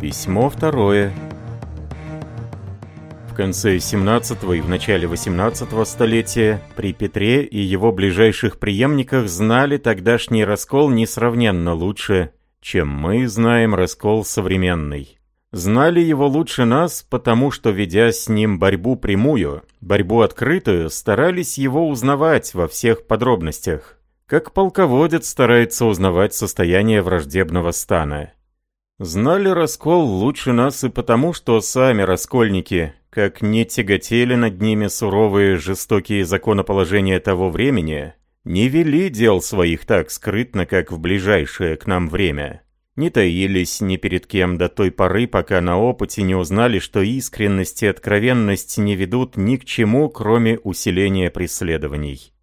Письмо второе. В конце 17 и в начале 18 столетия при Петре и его ближайших преемниках знали тогдашний раскол несравненно лучше, чем мы знаем раскол современный. Знали его лучше нас, потому что, ведя с ним борьбу прямую, борьбу открытую, старались его узнавать во всех подробностях, как полководец старается узнавать состояние враждебного стана. Знали раскол лучше нас и потому, что сами раскольники, как не тяготели над ними суровые жестокие законоположения того времени, не вели дел своих так скрытно, как в ближайшее к нам время. Не таились ни перед кем до той поры, пока на опыте не узнали, что искренность и откровенность не ведут ни к чему, кроме усиления преследований.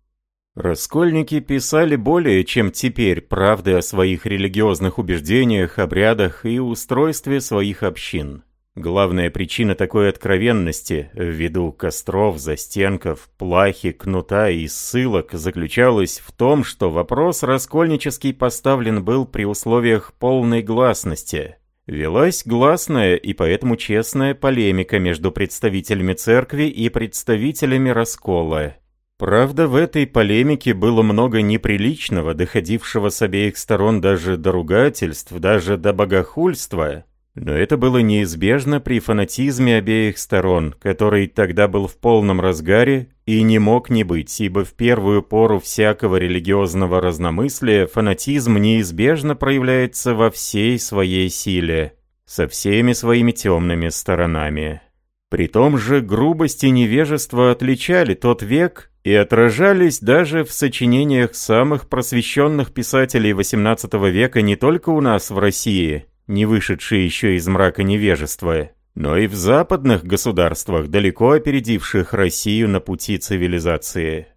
Раскольники писали более, чем теперь, правды о своих религиозных убеждениях, обрядах и устройстве своих общин. Главная причина такой откровенности, ввиду костров, застенков, плахи, кнута и ссылок, заключалась в том, что вопрос раскольнический поставлен был при условиях полной гласности. Велась гласная и поэтому честная полемика между представителями церкви и представителями раскола. Правда, в этой полемике было много неприличного, доходившего с обеих сторон даже до ругательств, даже до богохульства. Но это было неизбежно при фанатизме обеих сторон, который тогда был в полном разгаре и не мог не быть, ибо в первую пору всякого религиозного разномыслия фанатизм неизбежно проявляется во всей своей силе, со всеми своими темными сторонами. При том же грубость и невежество отличали тот век и отражались даже в сочинениях самых просвещенных писателей XVIII века не только у нас в России, не вышедшие еще из мрака невежества, но и в западных государствах, далеко опередивших Россию на пути цивилизации.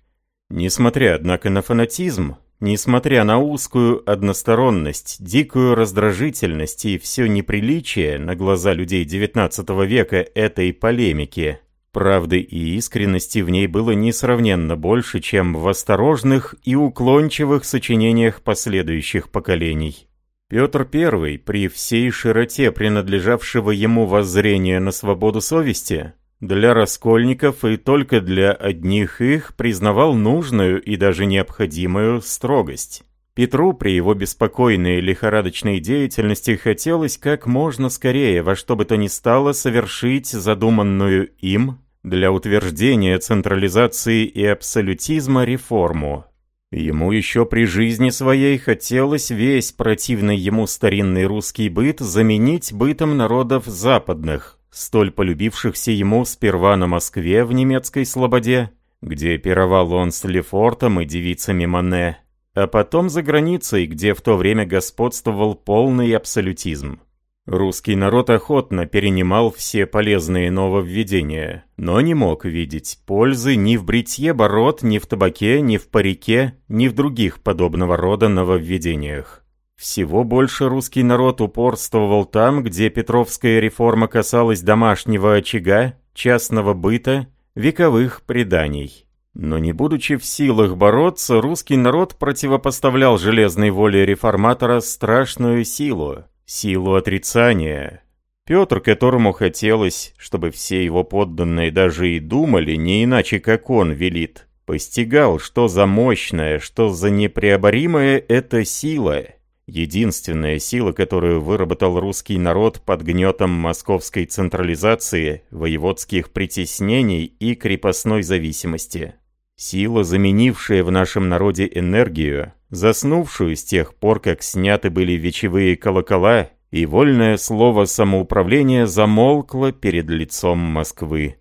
Несмотря, однако, на фанатизм, Несмотря на узкую односторонность, дикую раздражительность и все неприличие на глаза людей XIX века этой полемики, правды и искренности в ней было несравненно больше, чем в осторожных и уклончивых сочинениях последующих поколений. Петр I, при всей широте принадлежавшего ему воззрения на свободу совести, для раскольников и только для одних их признавал нужную и даже необходимую строгость. Петру при его беспокойной лихорадочной деятельности хотелось как можно скорее во что бы то ни стало совершить задуманную им для утверждения централизации и абсолютизма реформу. Ему еще при жизни своей хотелось весь противный ему старинный русский быт заменить бытом народов западных, столь полюбившихся ему сперва на Москве в немецкой слободе, где пировал он с Лефортом и девицами Мане, а потом за границей, где в то время господствовал полный абсолютизм. Русский народ охотно перенимал все полезные нововведения, но не мог видеть пользы ни в бритье бород, ни в табаке, ни в парике, ни в других подобного рода нововведениях. Всего больше русский народ упорствовал там, где Петровская реформа касалась домашнего очага, частного быта, вековых преданий. Но не будучи в силах бороться, русский народ противопоставлял железной воле реформатора страшную силу, силу отрицания. Петр, которому хотелось, чтобы все его подданные даже и думали, не иначе как он велит, постигал, что за мощная, что за непреоборимая эта сила — Единственная сила, которую выработал русский народ под гнетом московской централизации, воеводских притеснений и крепостной зависимости. Сила, заменившая в нашем народе энергию, заснувшую с тех пор, как сняты были вечевые колокола, и вольное слово самоуправления замолкло перед лицом Москвы.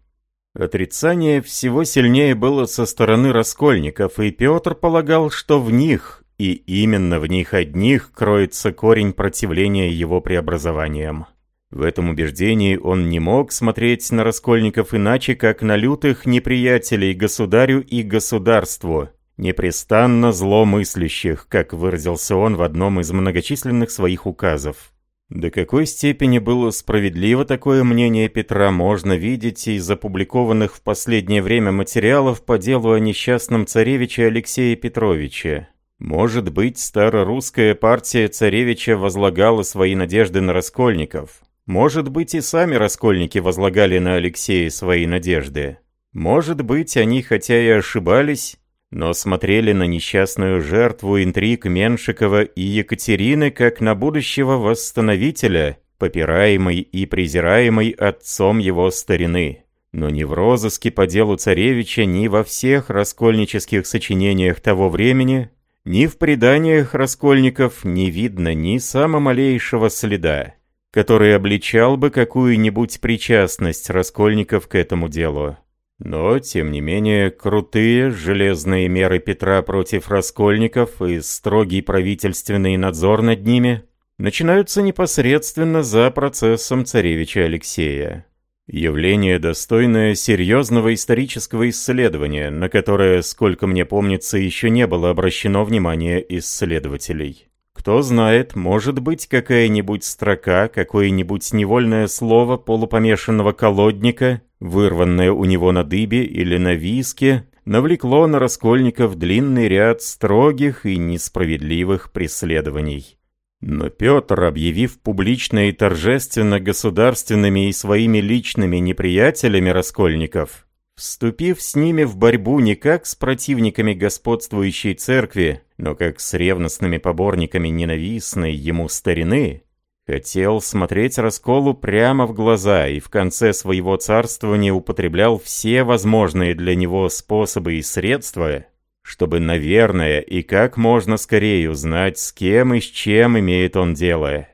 Отрицание всего сильнее было со стороны раскольников, и Петр полагал, что в них и именно в них одних кроется корень противления его преобразованиям. В этом убеждении он не мог смотреть на раскольников иначе, как на лютых неприятелей государю и государству, непрестанно зломыслящих, как выразился он в одном из многочисленных своих указов. До какой степени было справедливо такое мнение Петра, можно видеть из опубликованных в последнее время материалов по делу о несчастном царевиче Алексее Петровиче. Может быть, старорусская партия царевича возлагала свои надежды на раскольников. Может быть, и сами раскольники возлагали на Алексея свои надежды. Может быть, они хотя и ошибались, но смотрели на несчастную жертву интриг Меншикова и Екатерины как на будущего восстановителя, попираемый и презираемый отцом его старины. Но ни в розыске по делу царевича, ни во всех раскольнических сочинениях того времени, ни в преданиях раскольников не видно ни самого малейшего следа который обличал бы какую-нибудь причастность раскольников к этому делу. Но, тем не менее, крутые железные меры Петра против раскольников и строгий правительственный надзор над ними начинаются непосредственно за процессом царевича Алексея. Явление, достойное серьезного исторического исследования, на которое, сколько мне помнится, еще не было обращено внимание исследователей. Кто знает, может быть, какая-нибудь строка, какое-нибудь невольное слово полупомешанного колодника, вырванное у него на дыбе или на виске, навлекло на раскольников длинный ряд строгих и несправедливых преследований. Но Петр, объявив публично и торжественно государственными и своими личными неприятелями раскольников, вступив с ними в борьбу не как с противниками господствующей церкви, но как с ревностными поборниками ненавистной ему старины, хотел смотреть расколу прямо в глаза и в конце своего царствования употреблял все возможные для него способы и средства, чтобы, наверное, и как можно скорее узнать, с кем и с чем имеет он дело.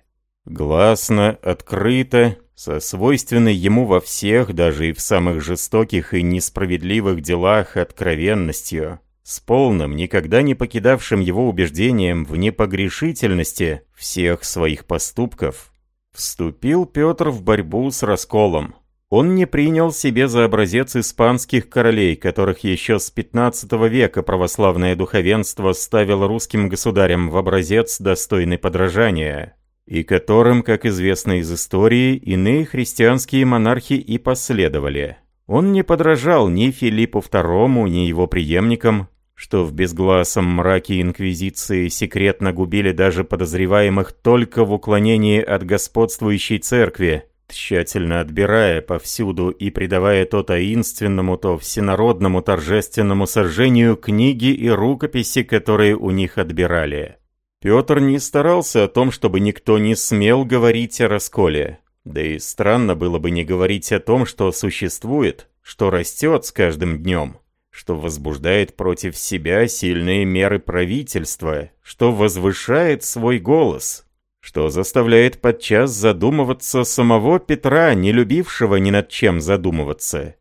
Гласно, открыто, со свойственной ему во всех, даже и в самых жестоких и несправедливых делах откровенностью, с полным, никогда не покидавшим его убеждением в непогрешительности всех своих поступков, вступил Петр в борьбу с расколом. Он не принял себе за образец испанских королей, которых еще с 15 века православное духовенство ставило русским государям в образец достойный подражания и которым, как известно из истории, иные христианские монархи и последовали. Он не подражал ни Филиппу II, ни его преемникам, что в безгласом мраке Инквизиции секретно губили даже подозреваемых только в уклонении от господствующей церкви, тщательно отбирая повсюду и придавая то таинственному, то всенародному торжественному сожжению книги и рукописи, которые у них отбирали. Петр не старался о том, чтобы никто не смел говорить о расколе. Да и странно было бы не говорить о том, что существует, что растет с каждым днем, что возбуждает против себя сильные меры правительства, что возвышает свой голос, что заставляет подчас задумываться самого Петра, не любившего ни над чем задумываться.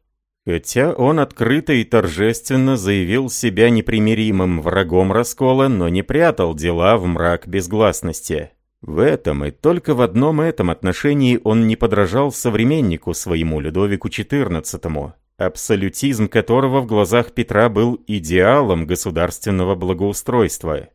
Хотя он открыто и торжественно заявил себя непримиримым врагом раскола, но не прятал дела в мрак безгласности. В этом и только в одном этом отношении он не подражал современнику своему Людовику XIV, абсолютизм которого в глазах Петра был идеалом государственного благоустройства.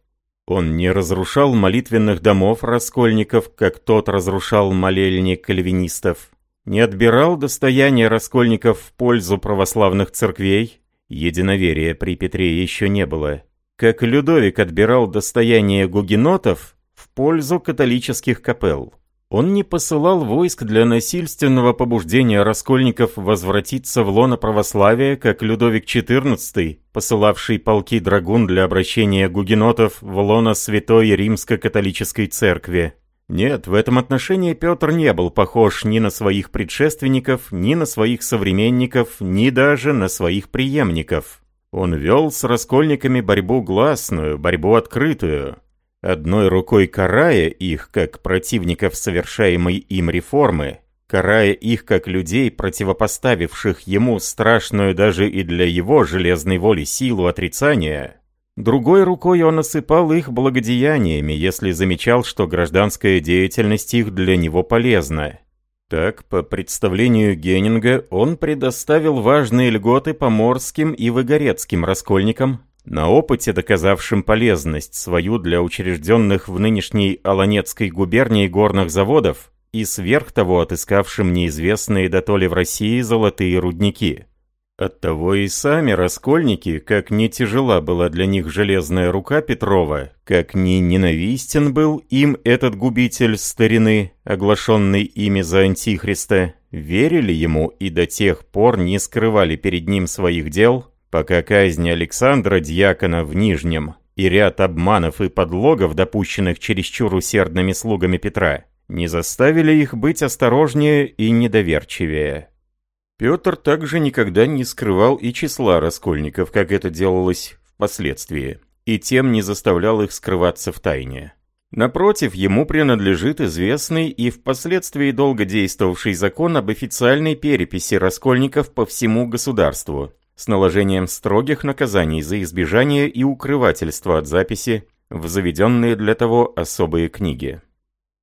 Он не разрушал молитвенных домов раскольников, как тот разрушал молельни кальвинистов, не отбирал достояние раскольников в пользу православных церквей, единоверия при Петре еще не было, как Людовик отбирал достояние гугенотов в пользу католических капелл. Он не посылал войск для насильственного побуждения раскольников возвратиться в лоно православия, как Людовик XIV, посылавший полки драгун для обращения гугенотов в лоно Святой Римско-католической церкви. Нет, в этом отношении Петр не был похож ни на своих предшественников, ни на своих современников, ни даже на своих преемников. Он вел с раскольниками борьбу гласную, борьбу открытую, одной рукой карая их, как противников совершаемой им реформы, карая их как людей, противопоставивших ему страшную даже и для его железной воли силу отрицания, Другой рукой он осыпал их благодеяниями, если замечал, что гражданская деятельность их для него полезна. Так, по представлению Геннинга, он предоставил важные льготы поморским и выгорецким раскольникам, на опыте доказавшим полезность свою для учрежденных в нынешней Аланецкой губернии горных заводов и сверх того отыскавшим неизвестные дотоле в России золотые рудники. Оттого и сами раскольники, как не тяжела была для них железная рука Петрова, как не ненавистен был им этот губитель старины, оглашенный ими за Антихриста, верили ему и до тех пор не скрывали перед ним своих дел, пока казнь Александра Дьякона в Нижнем и ряд обманов и подлогов, допущенных чересчур усердными слугами Петра, не заставили их быть осторожнее и недоверчивее. Петр также никогда не скрывал и числа раскольников, как это делалось впоследствии, и тем не заставлял их скрываться в тайне. Напротив, ему принадлежит известный и впоследствии долго действовавший закон об официальной переписи раскольников по всему государству, с наложением строгих наказаний за избежание и укрывательство от записи в заведенные для того особые книги.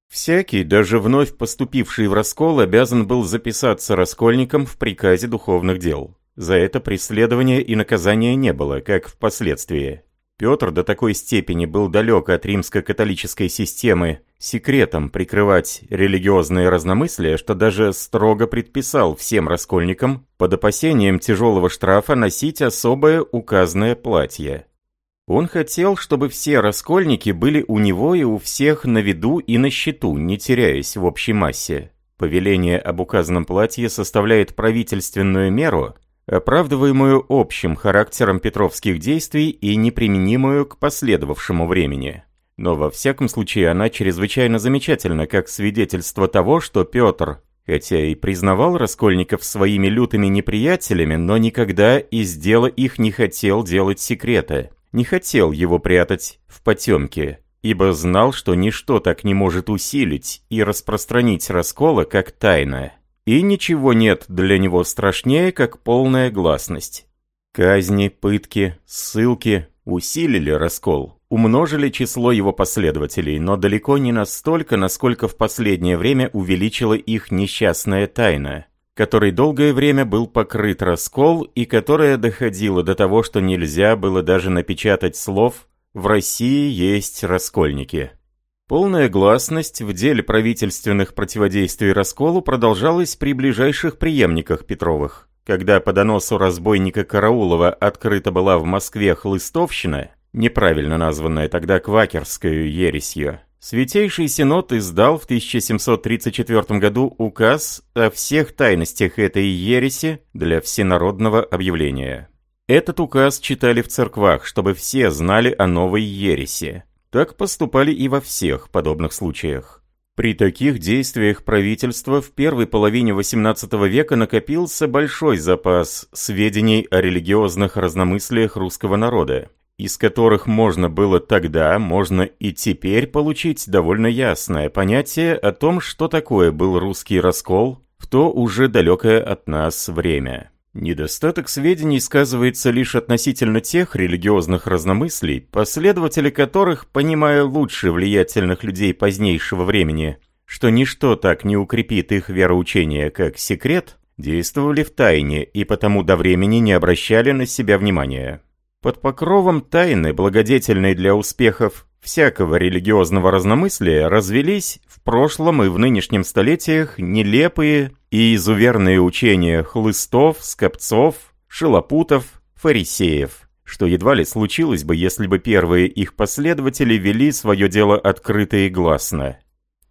Всякий, даже вновь поступивший в раскол, обязан был записаться раскольником в приказе духовных дел. За это преследования и наказания не было, как впоследствии. Петр до такой степени был далек от римско-католической системы секретом прикрывать религиозные разномыслия, что даже строго предписал всем раскольникам под опасением тяжелого штрафа носить особое указанное платье. Он хотел, чтобы все раскольники были у него и у всех на виду и на счету, не теряясь в общей массе. Повеление об указанном платье составляет правительственную меру, оправдываемую общим характером петровских действий и неприменимую к последовавшему времени. Но во всяком случае она чрезвычайно замечательна как свидетельство того, что Петр, хотя и признавал раскольников своими лютыми неприятелями, но никогда из дела их не хотел делать секрета не хотел его прятать в потемке, ибо знал, что ничто так не может усилить и распространить раскола, как тайна. И ничего нет для него страшнее, как полная гласность. Казни, пытки, ссылки усилили раскол, умножили число его последователей, но далеко не настолько, насколько в последнее время увеличила их несчастная тайна который долгое время был покрыт раскол и которая доходила до того, что нельзя было даже напечатать слов «В России есть раскольники». Полная гласность в деле правительственных противодействий расколу продолжалась при ближайших преемниках Петровых. Когда по доносу разбойника Караулова открыта была в Москве хлыстовщина, неправильно названная тогда квакерскую ересью, Святейший Синод издал в 1734 году указ о всех тайностях этой ереси для всенародного объявления. Этот указ читали в церквах, чтобы все знали о новой ереси. Так поступали и во всех подобных случаях. При таких действиях правительства в первой половине XVIII века накопился большой запас сведений о религиозных разномыслиях русского народа из которых можно было тогда, можно и теперь получить довольно ясное понятие о том, что такое был русский раскол в то уже далекое от нас время. Недостаток сведений сказывается лишь относительно тех религиозных разномыслий, последователи которых, понимая лучше влиятельных людей позднейшего времени, что ничто так не укрепит их вероучение, как секрет, действовали в тайне и потому до времени не обращали на себя внимания. Под покровом тайны, благодетельной для успехов всякого религиозного разномыслия, развелись в прошлом и в нынешнем столетиях нелепые и изуверные учения хлыстов, скопцов, шелопутов, фарисеев, что едва ли случилось бы, если бы первые их последователи вели свое дело открыто и гласно.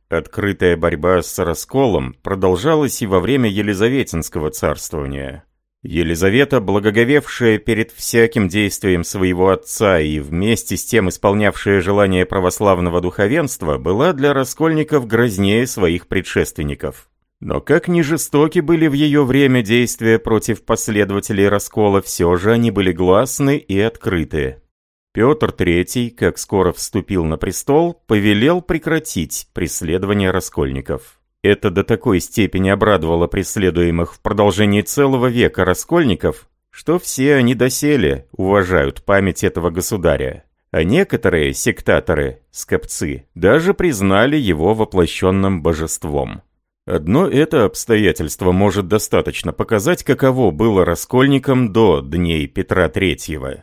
Открытая борьба с расколом продолжалась и во время Елизаветинского царствования. Елизавета, благоговевшая перед всяким действием своего отца и вместе с тем исполнявшая желание православного духовенства, была для раскольников грознее своих предшественников. Но как ни жестоки были в ее время действия против последователей раскола, все же они были гласны и открыты. Петр III, как скоро вступил на престол, повелел прекратить преследование раскольников. Это до такой степени обрадовало преследуемых в продолжении целого века раскольников, что все они доселе уважают память этого государя. А некоторые сектаторы, скопцы, даже признали его воплощенным божеством. Одно это обстоятельство может достаточно показать, каково было раскольникам до дней Петра III.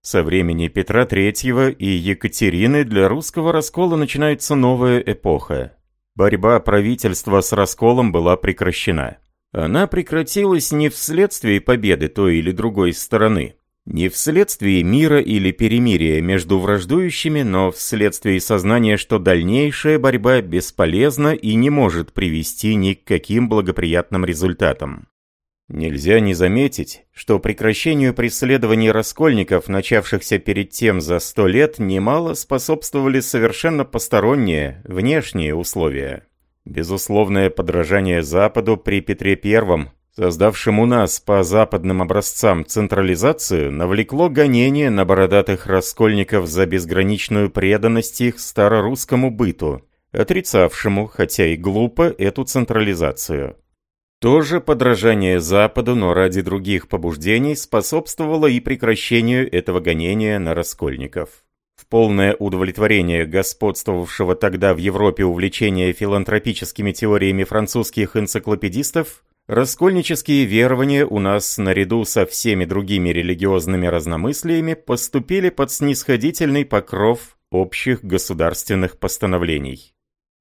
Со времени Петра III и Екатерины для русского раскола начинается новая эпоха. Борьба правительства с расколом была прекращена. Она прекратилась не вследствие победы той или другой стороны, не вследствие мира или перемирия между враждующими, но вследствие сознания, что дальнейшая борьба бесполезна и не может привести ни к каким благоприятным результатам. Нельзя не заметить, что прекращению преследований раскольников, начавшихся перед тем за сто лет, немало способствовали совершенно посторонние, внешние условия. Безусловное подражание Западу при Петре I создавшим у нас по западным образцам централизацию, навлекло гонение на бородатых раскольников за безграничную преданность их старорусскому быту, отрицавшему, хотя и глупо, эту централизацию. Тоже подражание Западу, но ради других побуждений, способствовало и прекращению этого гонения на раскольников. В полное удовлетворение господствовавшего тогда в Европе увлечения филантропическими теориями французских энциклопедистов, Раскольнические верования у нас, наряду со всеми другими религиозными разномыслиями, поступили под снисходительный покров общих государственных постановлений.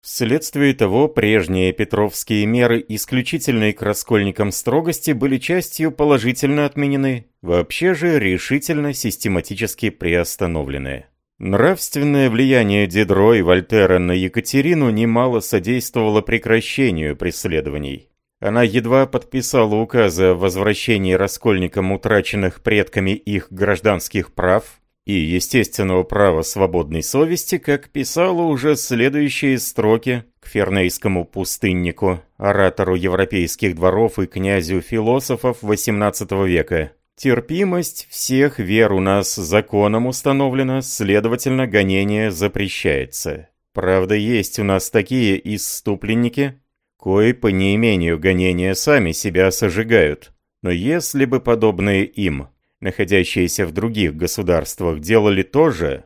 Вследствие того, прежние петровские меры, исключительные к раскольникам строгости, были частью положительно отменены, вообще же решительно систематически приостановлены. Нравственное влияние Дидро и Вольтера на Екатерину немало содействовало прекращению преследований. Она едва подписала указы о возвращении раскольникам утраченных предками их гражданских прав и естественного права свободной совести, как писала уже следующие строки к фернейскому пустыннику, оратору европейских дворов и князю философов XVIII века. Терпимость всех вер у нас законом установлена, следовательно, гонение запрещается. Правда, есть у нас такие исступленники, кои по неимению гонения сами себя сожигают. Но если бы подобные им, находящиеся в других государствах, делали то же,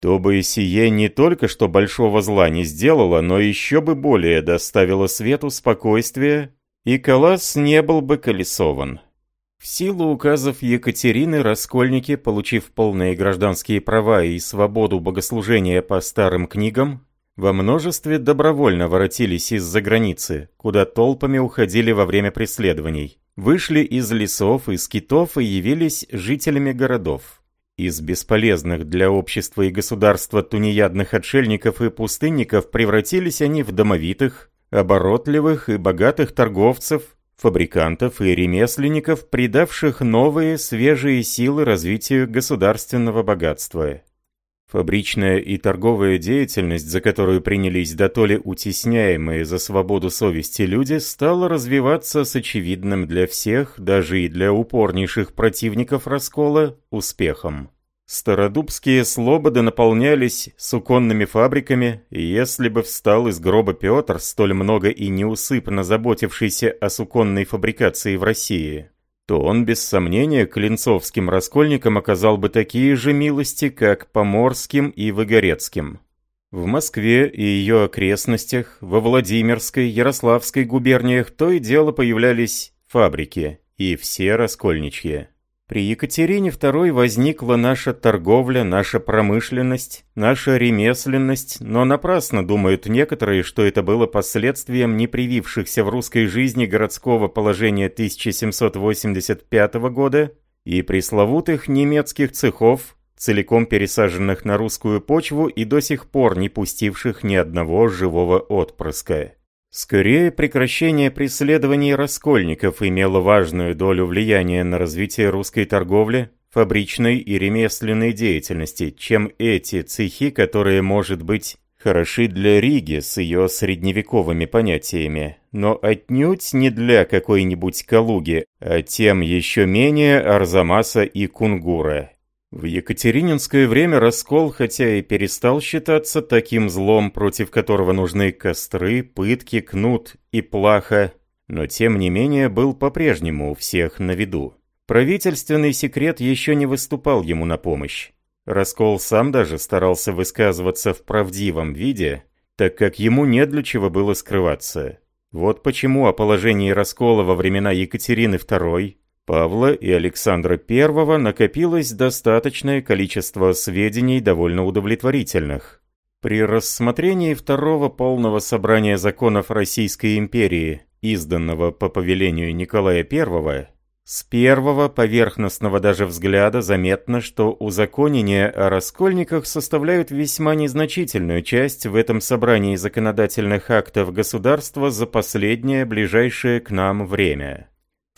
то бы сие не только что большого зла не сделало, но еще бы более доставило свету спокойствие, и колосс не был бы колесован. В силу указов Екатерины раскольники, получив полные гражданские права и свободу богослужения по старым книгам, во множестве добровольно воротились из-за границы, куда толпами уходили во время преследований. Вышли из лесов и скитов и явились жителями городов. Из бесполезных для общества и государства тунеядных отшельников и пустынников превратились они в домовитых, оборотливых и богатых торговцев, фабрикантов и ремесленников, придавших новые свежие силы развитию государственного богатства. Фабричная и торговая деятельность, за которую принялись дотоле утесняемые за свободу совести люди, стала развиваться с очевидным для всех, даже и для упорнейших противников раскола, успехом. Стародубские слободы наполнялись суконными фабриками, и если бы встал из гроба Петр, столь много и неусыпно заботившийся о суконной фабрикации в России, то он без сомнения клинцовским раскольникам оказал бы такие же милости, как поморским и выгорецким. В Москве и ее окрестностях, во Владимирской, Ярославской губерниях то и дело появлялись фабрики, и все раскольничьи. При Екатерине II возникла наша торговля, наша промышленность, наша ремесленность, но напрасно думают некоторые, что это было последствием непривившихся в русской жизни городского положения 1785 года и пресловутых немецких цехов, целиком пересаженных на русскую почву и до сих пор не пустивших ни одного живого отпрыска. Скорее, прекращение преследований раскольников имело важную долю влияния на развитие русской торговли, фабричной и ремесленной деятельности, чем эти цехи, которые, может быть, хороши для Риги с ее средневековыми понятиями, но отнюдь не для какой-нибудь Калуги, а тем еще менее Арзамаса и Кунгура. В Екатерининское время раскол, хотя и перестал считаться таким злом, против которого нужны костры, пытки, кнут и плаха, но тем не менее был по-прежнему у всех на виду. Правительственный секрет еще не выступал ему на помощь. Раскол сам даже старался высказываться в правдивом виде, так как ему не для чего было скрываться. Вот почему о положении раскола во времена Екатерины II Павла и Александра I накопилось достаточное количество сведений довольно удовлетворительных. При рассмотрении второго полного собрания законов Российской империи изданного по повелению Николая I, с первого поверхностного даже взгляда заметно, что узаконения о раскольниках составляют весьма незначительную часть в этом собрании законодательных актов государства за последнее ближайшее к нам время.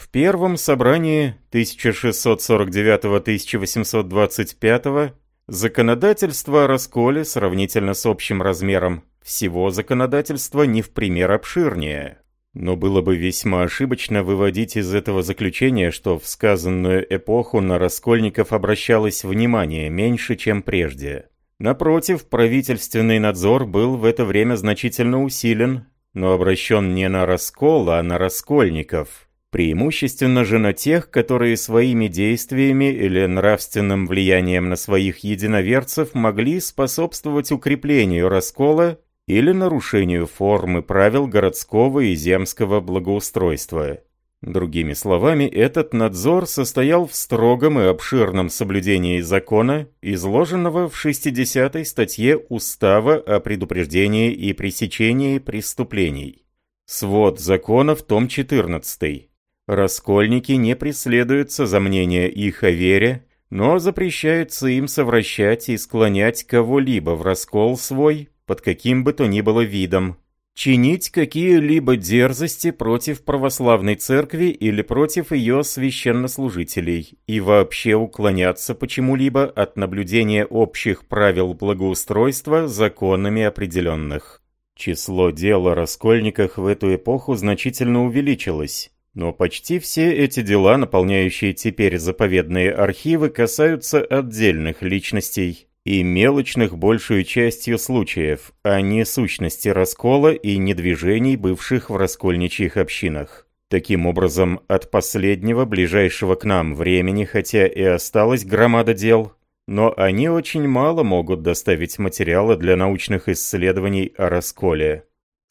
В первом собрании 1649-1825 законодательство о расколе сравнительно с общим размером всего законодательства не в пример обширнее. Но было бы весьма ошибочно выводить из этого заключения, что в сказанную эпоху на раскольников обращалось внимание меньше, чем прежде. Напротив, правительственный надзор был в это время значительно усилен, но обращен не на раскол, а на раскольников. Преимущественно же на тех, которые своими действиями или нравственным влиянием на своих единоверцев могли способствовать укреплению раскола или нарушению формы правил городского и земского благоустройства. Другими словами, этот надзор состоял в строгом и обширном соблюдении закона, изложенного в 60-й статье Устава о предупреждении и пресечении преступлений. Свод законов, том 14. Раскольники не преследуются за мнение их о вере, но запрещается им совращать и склонять кого-либо в раскол свой под каким бы то ни было видом, чинить какие-либо дерзости против православной церкви или против ее священнослужителей и вообще уклоняться почему-либо от наблюдения общих правил благоустройства законами определенных. Число дел о раскольниках в эту эпоху значительно увеличилось. Но почти все эти дела, наполняющие теперь заповедные архивы, касаются отдельных личностей, и мелочных большую частью случаев, а не сущности раскола и недвижений бывших в раскольничьих общинах. Таким образом, от последнего, ближайшего к нам времени, хотя и осталась громада дел, но они очень мало могут доставить материала для научных исследований о расколе.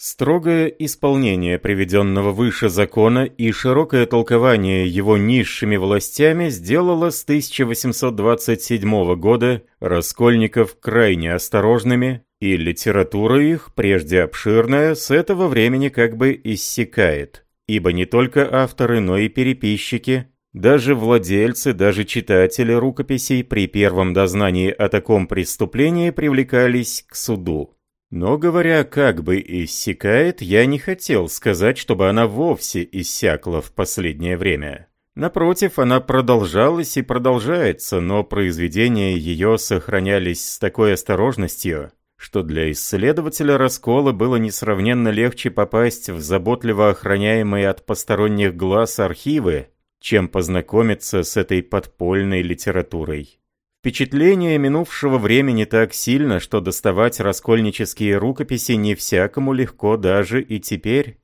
Строгое исполнение приведенного выше закона и широкое толкование его низшими властями сделало с 1827 года раскольников крайне осторожными, и литература их, прежде обширная, с этого времени как бы иссякает, ибо не только авторы, но и переписчики, даже владельцы, даже читатели рукописей при первом дознании о таком преступлении привлекались к суду. Но говоря как бы иссякает, я не хотел сказать, чтобы она вовсе иссякла в последнее время. Напротив, она продолжалась и продолжается, но произведения ее сохранялись с такой осторожностью, что для исследователя раскола было несравненно легче попасть в заботливо охраняемые от посторонних глаз архивы, чем познакомиться с этой подпольной литературой. Впечатление минувшего времени так сильно, что доставать раскольнические рукописи не всякому легко даже и теперь.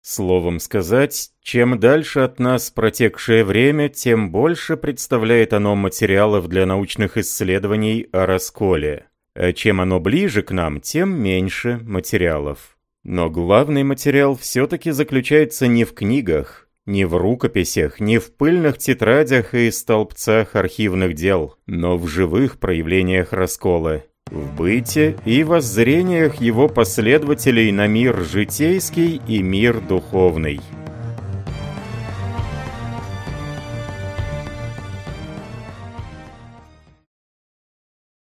Словом сказать, чем дальше от нас протекшее время, тем больше представляет оно материалов для научных исследований о расколе. А чем оно ближе к нам, тем меньше материалов. Но главный материал все-таки заключается не в книгах, ни в рукописях, ни в пыльных тетрадях и столбцах архивных дел, но в живых проявлениях раскола, в быте и воззрениях его последователей на мир житейский и мир духовный.